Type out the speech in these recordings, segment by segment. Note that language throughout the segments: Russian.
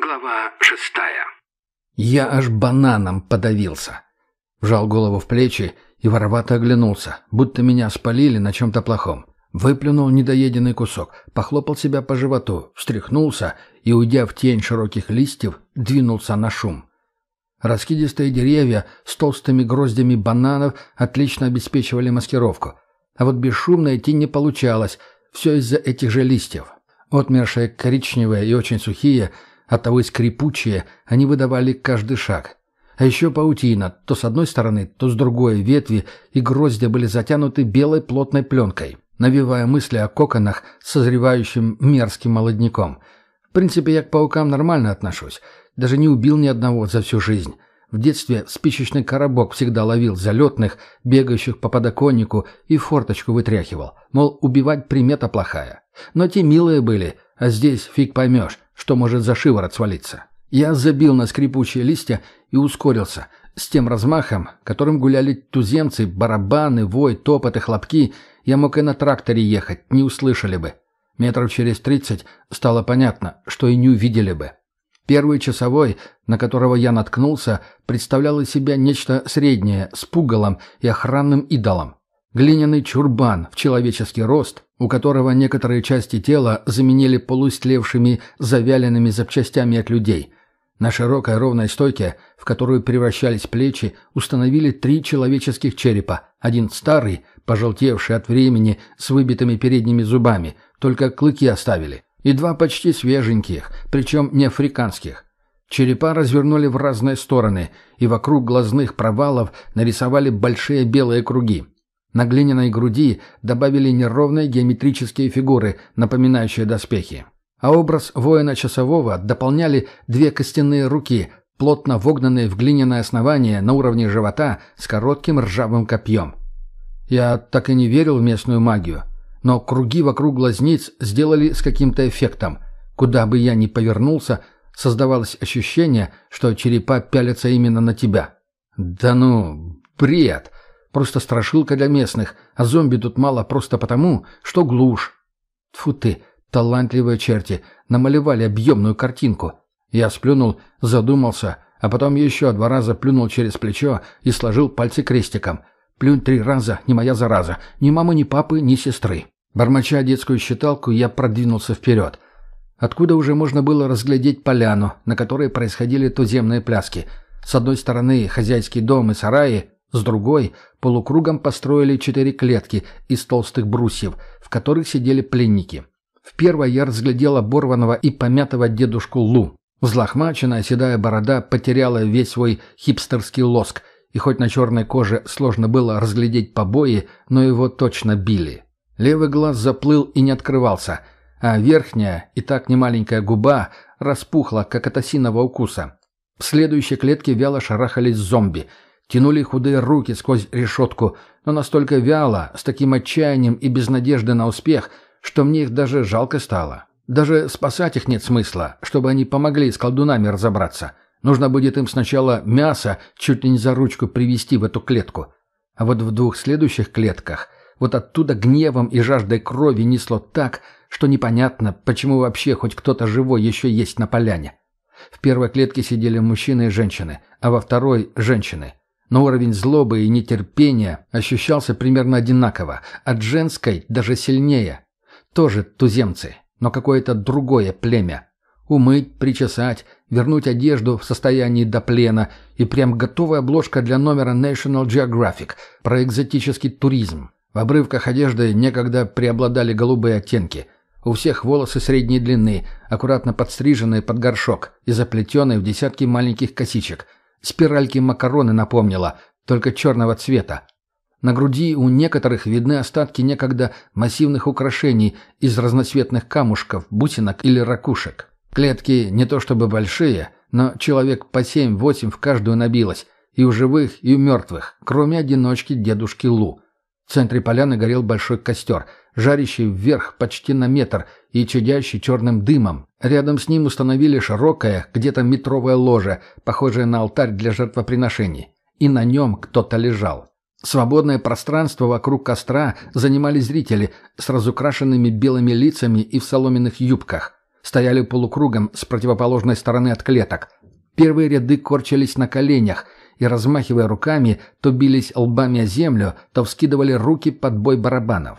Глава шестая. Я аж бананом подавился. Вжал голову в плечи и воровато оглянулся, будто меня спалили на чем-то плохом. Выплюнул недоеденный кусок, похлопал себя по животу, встряхнулся и, уйдя в тень широких листьев, двинулся на шум. Раскидистые деревья с толстыми гроздями бананов отлично обеспечивали маскировку. А вот бесшумно идти не получалось, все из-за этих же листьев. Отмершие коричневые и очень сухие – Оттого и скрипучие они выдавали каждый шаг. А еще паутина, то с одной стороны, то с другой ветви и гроздья были затянуты белой плотной пленкой, навевая мысли о коконах с созревающим мерзким молодняком. В принципе, я к паукам нормально отношусь. Даже не убил ни одного за всю жизнь. В детстве спичечный коробок всегда ловил залетных, бегающих по подоконнику и форточку вытряхивал. Мол, убивать примета плохая. Но те милые были, а здесь фиг поймешь что может за шиворот свалиться. Я забил на скрипучие листья и ускорился. С тем размахом, которым гуляли туземцы, барабаны, вой, топот и хлопки, я мог и на тракторе ехать, не услышали бы. Метров через тридцать стало понятно, что и не увидели бы. Первый часовой, на которого я наткнулся, представлял из себя нечто среднее, с пугалом и охранным идолом. Глиняный чурбан в человеческий рост, у которого некоторые части тела заменили полуистлевшими завяленными запчастями от людей. На широкой ровной стойке, в которую превращались плечи, установили три человеческих черепа. Один старый, пожелтевший от времени, с выбитыми передними зубами, только клыки оставили. И два почти свеженьких, причем не африканских. Черепа развернули в разные стороны, и вокруг глазных провалов нарисовали большие белые круги. На глиняной груди добавили неровные геометрические фигуры, напоминающие доспехи. А образ воина-часового дополняли две костяные руки, плотно вогнанные в глиняное основание на уровне живота с коротким ржавым копьем. Я так и не верил в местную магию, но круги вокруг глазниц сделали с каким-то эффектом. Куда бы я ни повернулся, создавалось ощущение, что черепа пялятся именно на тебя. «Да ну, бред!» Просто страшилка для местных, а зомби тут мало просто потому, что глушь. Тфу ты, талантливые черти, намалевали объемную картинку. Я сплюнул, задумался, а потом еще два раза плюнул через плечо и сложил пальцы крестиком. Плюнь три раза, не моя зараза, ни мамы, ни папы, ни сестры. Бормоча детскую считалку, я продвинулся вперед. Откуда уже можно было разглядеть поляну, на которой происходили туземные пляски. С одной стороны хозяйский дом и сараи, с другой полукругом построили четыре клетки из толстых брусьев, в которых сидели пленники. В первой я разглядел оборванного и помятого дедушку Лу. Взлохмаченная седая борода потеряла весь свой хипстерский лоск, и хоть на черной коже сложно было разглядеть побои, но его точно били. Левый глаз заплыл и не открывался, а верхняя, и так немаленькая губа, распухла, как от осиного укуса. В следующей клетке вяло шарахались зомби — Тянули худые руки сквозь решетку, но настолько вяло, с таким отчаянием и без надежды на успех, что мне их даже жалко стало. Даже спасать их нет смысла, чтобы они помогли с колдунами разобраться. Нужно будет им сначала мясо чуть ли не за ручку привести в эту клетку. А вот в двух следующих клетках вот оттуда гневом и жаждой крови несло так, что непонятно, почему вообще хоть кто-то живой еще есть на поляне. В первой клетке сидели мужчины и женщины, а во второй – женщины но уровень злобы и нетерпения ощущался примерно одинаково, от женской даже сильнее. Тоже туземцы, но какое-то другое племя. Умыть, причесать, вернуть одежду в состоянии до плена и прям готовая обложка для номера National Geographic про экзотический туризм. В обрывках одежды некогда преобладали голубые оттенки. У всех волосы средней длины, аккуратно подстриженные под горшок и заплетенные в десятки маленьких косичек – Спиральки макароны напомнила, только черного цвета. На груди у некоторых видны остатки некогда массивных украшений из разноцветных камушков, бусинок или ракушек. Клетки не то чтобы большие, но человек по семь-восемь в каждую набилось, и у живых, и у мертвых, кроме одиночки дедушки Лу. В центре поляны горел большой костер, жарящий вверх почти на метр и чадящий черным дымом. Рядом с ним установили широкое, где-то метровое ложе, похожее на алтарь для жертвоприношений. И на нем кто-то лежал. Свободное пространство вокруг костра занимали зрители с разукрашенными белыми лицами и в соломенных юбках. стояли полукругом с противоположной стороны от клеток. Первые ряды корчились на коленях и, размахивая руками, то бились лбами о землю, то вскидывали руки под бой барабанов.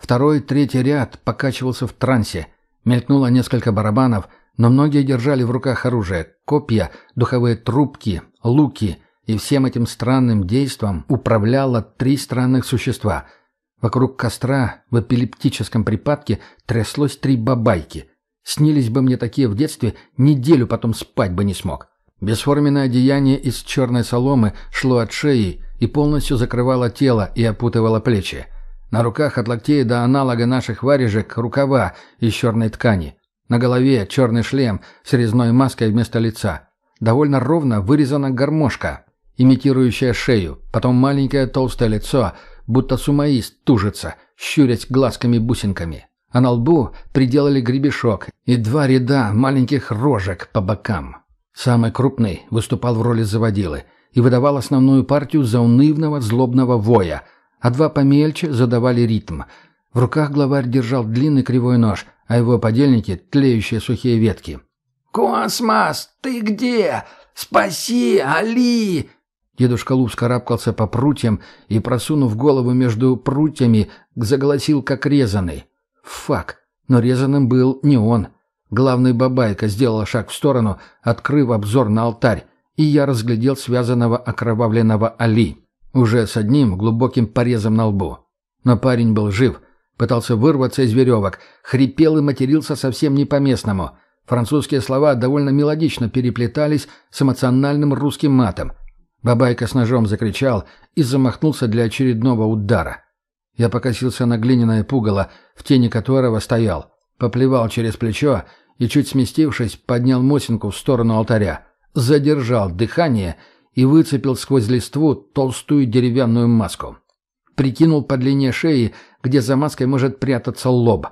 Второй, третий ряд покачивался в трансе. Мелькнуло несколько барабанов, но многие держали в руках оружие, копья, духовые трубки, луки, и всем этим странным действом управляло три странных существа. Вокруг костра в эпилептическом припадке тряслось три бабайки. Снились бы мне такие в детстве, неделю потом спать бы не смог. Бесформенное одеяние из черной соломы шло от шеи и полностью закрывало тело и опутывало плечи. На руках от локтей до аналога наших варежек рукава из черной ткани. На голове черный шлем с резной маской вместо лица. Довольно ровно вырезана гармошка, имитирующая шею, потом маленькое толстое лицо, будто сумаист тужится, щурясь глазками-бусинками. А на лбу приделали гребешок и два ряда маленьких рожек по бокам. Самый крупный выступал в роли заводилы и выдавал основную партию заунывного злобного воя – а два помельче задавали ритм. В руках главарь держал длинный кривой нож, а его подельники — тлеющие сухие ветки. «Космос, ты где? Спаси, Али!» Дедушка Лу скарабкался по прутьям и, просунув голову между прутьями, заголосил как резанный. Фак, но резаным был не он. Главный бабайка сделал шаг в сторону, открыв обзор на алтарь, и я разглядел связанного окровавленного Али. Уже с одним глубоким порезом на лбу. Но парень был жив, пытался вырваться из веревок, хрипел и матерился совсем не по-местному. Французские слова довольно мелодично переплетались с эмоциональным русским матом. Бабайка с ножом закричал и замахнулся для очередного удара. Я покосился на глиняное пугало, в тени которого стоял, поплевал через плечо и, чуть сместившись, поднял Мосинку в сторону алтаря, задержал дыхание и выцепил сквозь листву толстую деревянную маску. Прикинул по длине шеи, где за маской может прятаться лоб.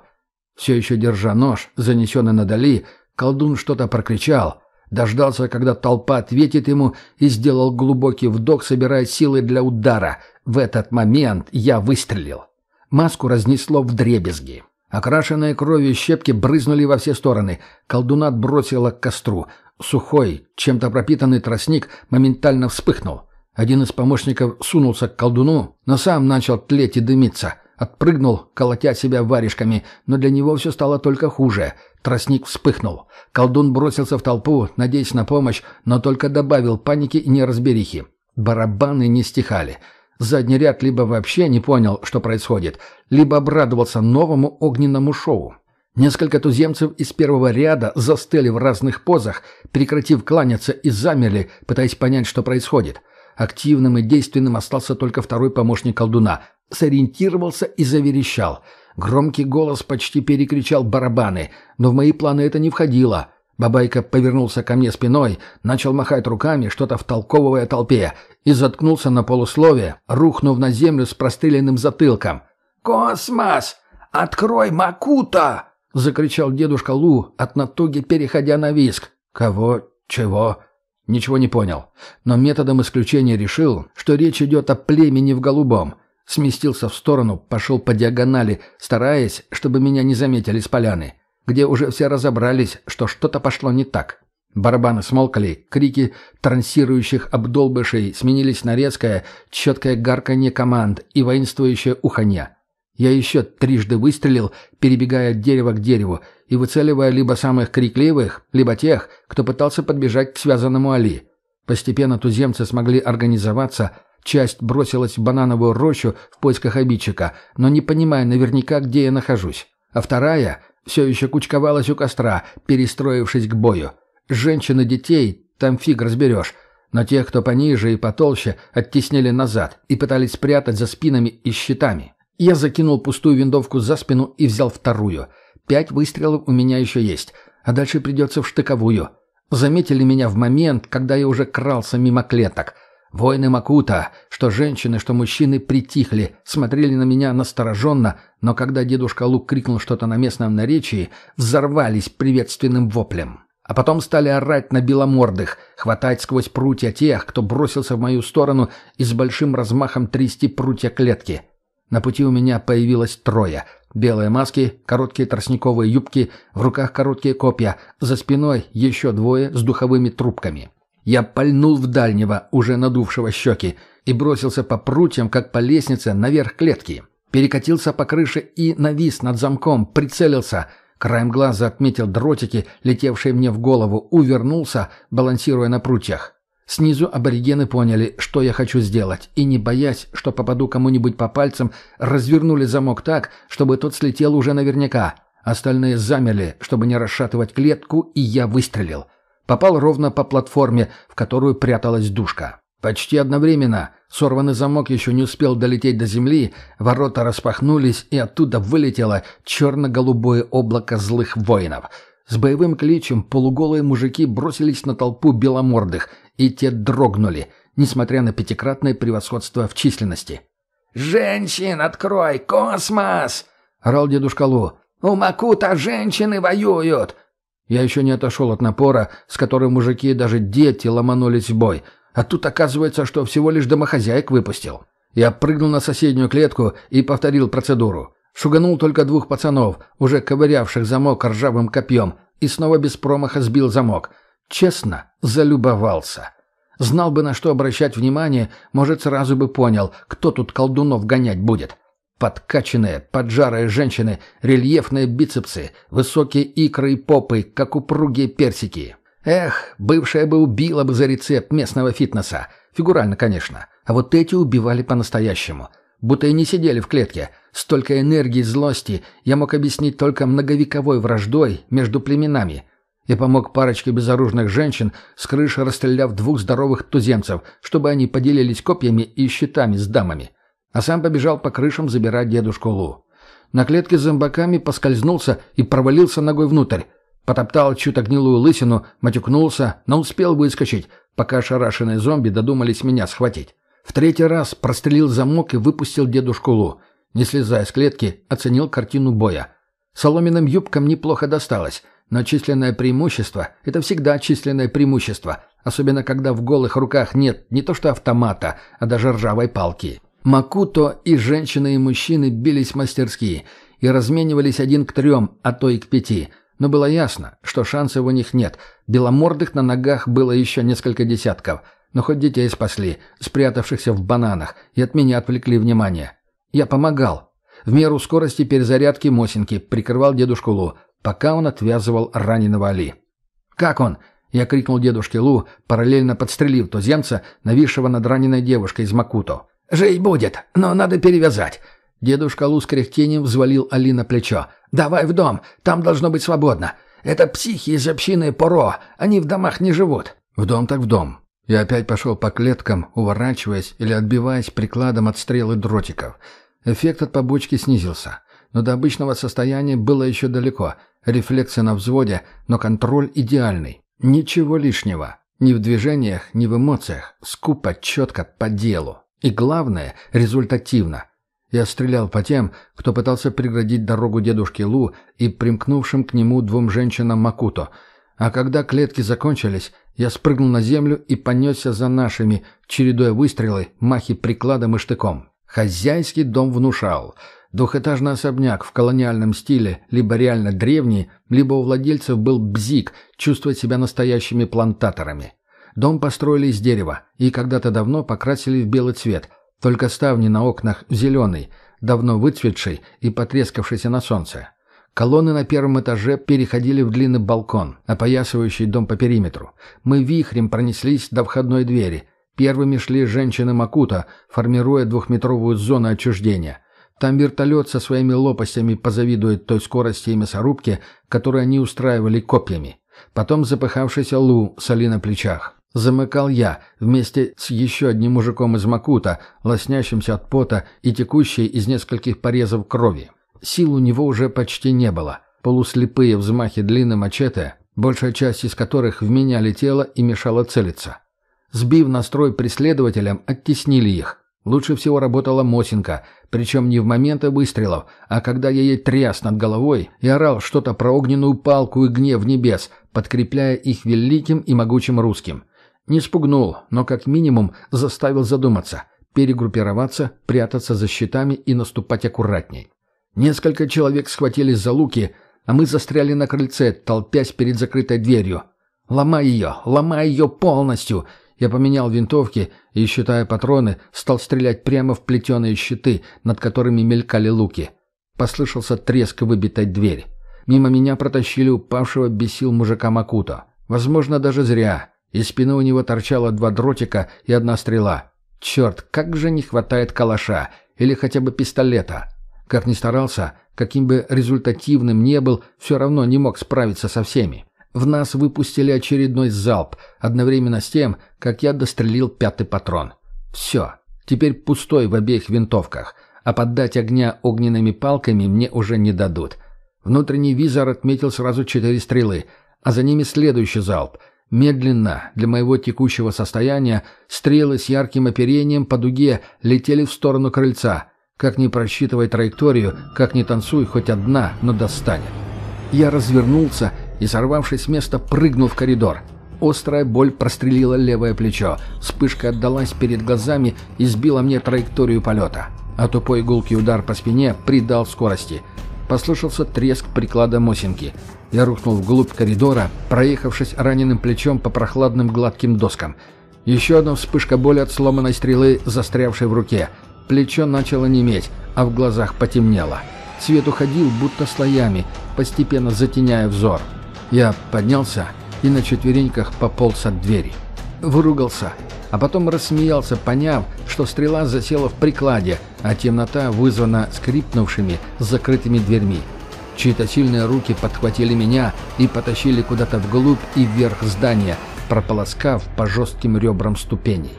Все еще держа нож, занесенный надали, колдун что-то прокричал, дождался, когда толпа ответит ему, и сделал глубокий вдох, собирая силы для удара. В этот момент я выстрелил. Маску разнесло в дребезги. Окрашенные кровью щепки брызнули во все стороны. Колдуна отбросила к костру. Сухой, чем-то пропитанный тростник моментально вспыхнул. Один из помощников сунулся к колдуну, но сам начал тлеть и дымиться. Отпрыгнул, колотя себя варежками, но для него все стало только хуже. Тростник вспыхнул. Колдун бросился в толпу, надеясь на помощь, но только добавил паники и неразберихи. Барабаны не стихали. Задний ряд либо вообще не понял, что происходит, либо обрадовался новому огненному шоу. Несколько туземцев из первого ряда застыли в разных позах, прекратив кланяться и замерли, пытаясь понять, что происходит. Активным и действенным остался только второй помощник колдуна. Сориентировался и заверещал. Громкий голос почти перекричал барабаны, но в мои планы это не входило. Бабайка повернулся ко мне спиной, начал махать руками, что-то втолковывая толпе, и заткнулся на полусловие, рухнув на землю с простреленным затылком. «Космос! Открой Макута!» — закричал дедушка Лу, от натуги переходя на виск. «Кого? Чего?» Ничего не понял. Но методом исключения решил, что речь идет о племени в голубом. Сместился в сторону, пошел по диагонали, стараясь, чтобы меня не заметили с поляны, где уже все разобрались, что что-то пошло не так. Барабаны смолкали, крики трансирующих обдолбышей сменились на резкое, четкое гарканье команд и воинствующее уханье. Я еще трижды выстрелил, перебегая от дерева к дереву и выцеливая либо самых крикливых, либо тех, кто пытался подбежать к связанному Али. Постепенно туземцы смогли организоваться, часть бросилась в банановую рощу в поисках обидчика, но не понимая наверняка, где я нахожусь. А вторая все еще кучковалась у костра, перестроившись к бою. Женщин и детей там фиг разберешь, но тех, кто пониже и потолще, оттеснили назад и пытались спрятать за спинами и щитами. Я закинул пустую винтовку за спину и взял вторую. Пять выстрелов у меня еще есть, а дальше придется в штыковую. Заметили меня в момент, когда я уже крался мимо клеток. Воины Макута, что женщины, что мужчины, притихли, смотрели на меня настороженно, но когда дедушка Лук крикнул что-то на местном наречии, взорвались приветственным воплем. А потом стали орать на беломордых, хватать сквозь прутья тех, кто бросился в мою сторону и с большим размахом трясти прутья клетки. На пути у меня появилось трое. Белые маски, короткие тростниковые юбки, в руках короткие копья, за спиной еще двое с духовыми трубками. Я пальнул в дальнего, уже надувшего щеки, и бросился по прутьям, как по лестнице, наверх клетки. Перекатился по крыше и навис над замком, прицелился. Краем глаза отметил дротики, летевшие мне в голову, увернулся, балансируя на прутьях. Снизу аборигены поняли, что я хочу сделать, и, не боясь, что попаду кому-нибудь по пальцам, развернули замок так, чтобы тот слетел уже наверняка. Остальные замерли, чтобы не расшатывать клетку, и я выстрелил. Попал ровно по платформе, в которую пряталась душка. Почти одновременно сорванный замок еще не успел долететь до земли, ворота распахнулись, и оттуда вылетело черно-голубое облако злых воинов. С боевым кличем полуголые мужики бросились на толпу беломордых, и те дрогнули, несмотря на пятикратное превосходство в численности. «Женщин, открой! Космос!» — орал дедушка Лу. «У Макута женщины воюют!» Я еще не отошел от напора, с которым мужики и даже дети ломанулись в бой. А тут оказывается, что всего лишь домохозяек выпустил. Я прыгнул на соседнюю клетку и повторил процедуру. Шуганул только двух пацанов, уже ковырявших замок ржавым копьем, и снова без промаха сбил замок. Честно, залюбовался. Знал бы, на что обращать внимание, может, сразу бы понял, кто тут колдунов гонять будет. Подкачанные, поджарые женщины, рельефные бицепсы, высокие икры и попы, как упругие персики. Эх, бывшая бы убила бы за рецепт местного фитнеса. Фигурально, конечно. А вот эти убивали по-настоящему. Будто и не сидели в клетке. Столько энергии и злости я мог объяснить только многовековой враждой между племенами. Я помог парочке безоружных женщин, с крыши расстреляв двух здоровых туземцев, чтобы они поделились копьями и щитами с дамами а сам побежал по крышам забирать дедушку Лу. На клетке с зомбаками поскользнулся и провалился ногой внутрь. Потоптал чью-то гнилую лысину, матюкнулся, но успел выскочить, пока ошарашенные зомби додумались меня схватить. В третий раз прострелил замок и выпустил дедушку Лу. Не слезая с клетки, оценил картину боя. Соломенным юбкам неплохо досталось, но численное преимущество – это всегда численное преимущество, особенно когда в голых руках нет не то что автомата, а даже ржавой палки. Макуто и женщины, и мужчины бились мастерски и разменивались один к трем, а то и к пяти. Но было ясно, что шансов у них нет. Беломордых на ногах было еще несколько десятков. Но хоть детей спасли, спрятавшихся в бананах, и от меня отвлекли внимание. Я помогал. В меру скорости перезарядки Мосинки прикрывал дедушку Лу, пока он отвязывал раненого Али. «Как он?» Я крикнул дедушке Лу, параллельно подстрелив туземца, нависшего над раненой девушкой из Макуто. «Жить будет, но надо перевязать». Дедушка Лу с кряхтением взвалил Али на плечо. «Давай в дом, там должно быть свободно. Это психи из общины Поро, они в домах не живут». «В дом так в дом». Я опять пошел по клеткам, уворачиваясь или отбиваясь прикладом от стрелы дротиков. Эффект от побочки снизился. Но до обычного состояния было еще далеко. Рефлексы на взводе, но контроль идеальный. Ничего лишнего. Ни в движениях, ни в эмоциях. Скупо, четко, по делу. И главное, результативно. Я стрелял по тем, кто пытался преградить дорогу дедушке Лу и примкнувшим к нему двум женщинам Макуто. А когда клетки закончились, я спрыгнул на землю и понесся за нашими, чередуя выстрелы, махи прикладом и штыком. Хозяйский дом внушал. Двухэтажный особняк в колониальном стиле, либо реально древний, либо у владельцев был бзик, чувствовать себя настоящими плантаторами. Дом построили из дерева и когда-то давно покрасили в белый цвет, только ставни на окнах в зеленый, давно выцветший и потрескавшийся на солнце. Колонны на первом этаже переходили в длинный балкон, опоясывающий дом по периметру. Мы вихрем пронеслись до входной двери. Первыми шли женщины Макута, формируя двухметровую зону отчуждения. Там вертолет со своими лопастями позавидует той скорости и мясорубке, которую они устраивали копьями. Потом запыхавшийся Лу с Али на плечах. Замыкал я, вместе с еще одним мужиком из Макута, лоснящимся от пота и текущей из нескольких порезов крови. Сил у него уже почти не было. Полуслепые взмахи длинной мачете, большая часть из которых в меня летела и мешала целиться. Сбив настрой преследователям, оттеснили их. Лучше всего работала Мосинка, причем не в моменты выстрелов, а когда я ей тряс над головой и орал что-то про огненную палку и гнев небес, подкрепляя их великим и могучим русским. Не спугнул, но как минимум заставил задуматься, перегруппироваться, прятаться за щитами и наступать аккуратней. Несколько человек схватились за луки, а мы застряли на крыльце, толпясь перед закрытой дверью. «Ломай ее! Ломай ее полностью!» Я поменял винтовки и, считая патроны, стал стрелять прямо в плетеные щиты, над которыми мелькали луки. Послышался треск выбитой двери. Мимо меня протащили упавшего без сил мужика Макуто. Возможно, даже зря. Из спины у него торчало два дротика и одна стрела. Черт, как же не хватает калаша или хотя бы пистолета. Как ни старался, каким бы результативным не был, все равно не мог справиться со всеми. В нас выпустили очередной залп, одновременно с тем, как я дострелил пятый патрон. Все, теперь пустой в обеих винтовках, а поддать огня огненными палками мне уже не дадут. Внутренний визор отметил сразу четыре стрелы, а за ними следующий залп. Медленно, для моего текущего состояния, стрелы с ярким оперением по дуге летели в сторону крыльца. Как ни просчитывай траекторию, как ни танцуй, хоть одна, но достанет. Я развернулся и, сорвавшись с места, прыгнул в коридор. Острая боль прострелила левое плечо. Вспышка отдалась перед глазами и сбила мне траекторию полета. А тупой гулкий удар по спине придал скорости. Послышался треск приклада Мосинки. Я рухнул вглубь коридора, проехавшись раненым плечом по прохладным гладким доскам. Еще одна вспышка боли от сломанной стрелы, застрявшей в руке. Плечо начало неметь, а в глазах потемнело. Свет уходил будто слоями, постепенно затеняя взор. Я поднялся и на четвереньках пополз от двери. Выругался, а потом рассмеялся, поняв, что стрела засела в прикладе, а темнота вызвана скрипнувшими закрытыми дверьми. Чьи-то сильные руки подхватили меня и потащили куда-то вглубь и вверх здания, прополоскав по жестким ребрам ступеней.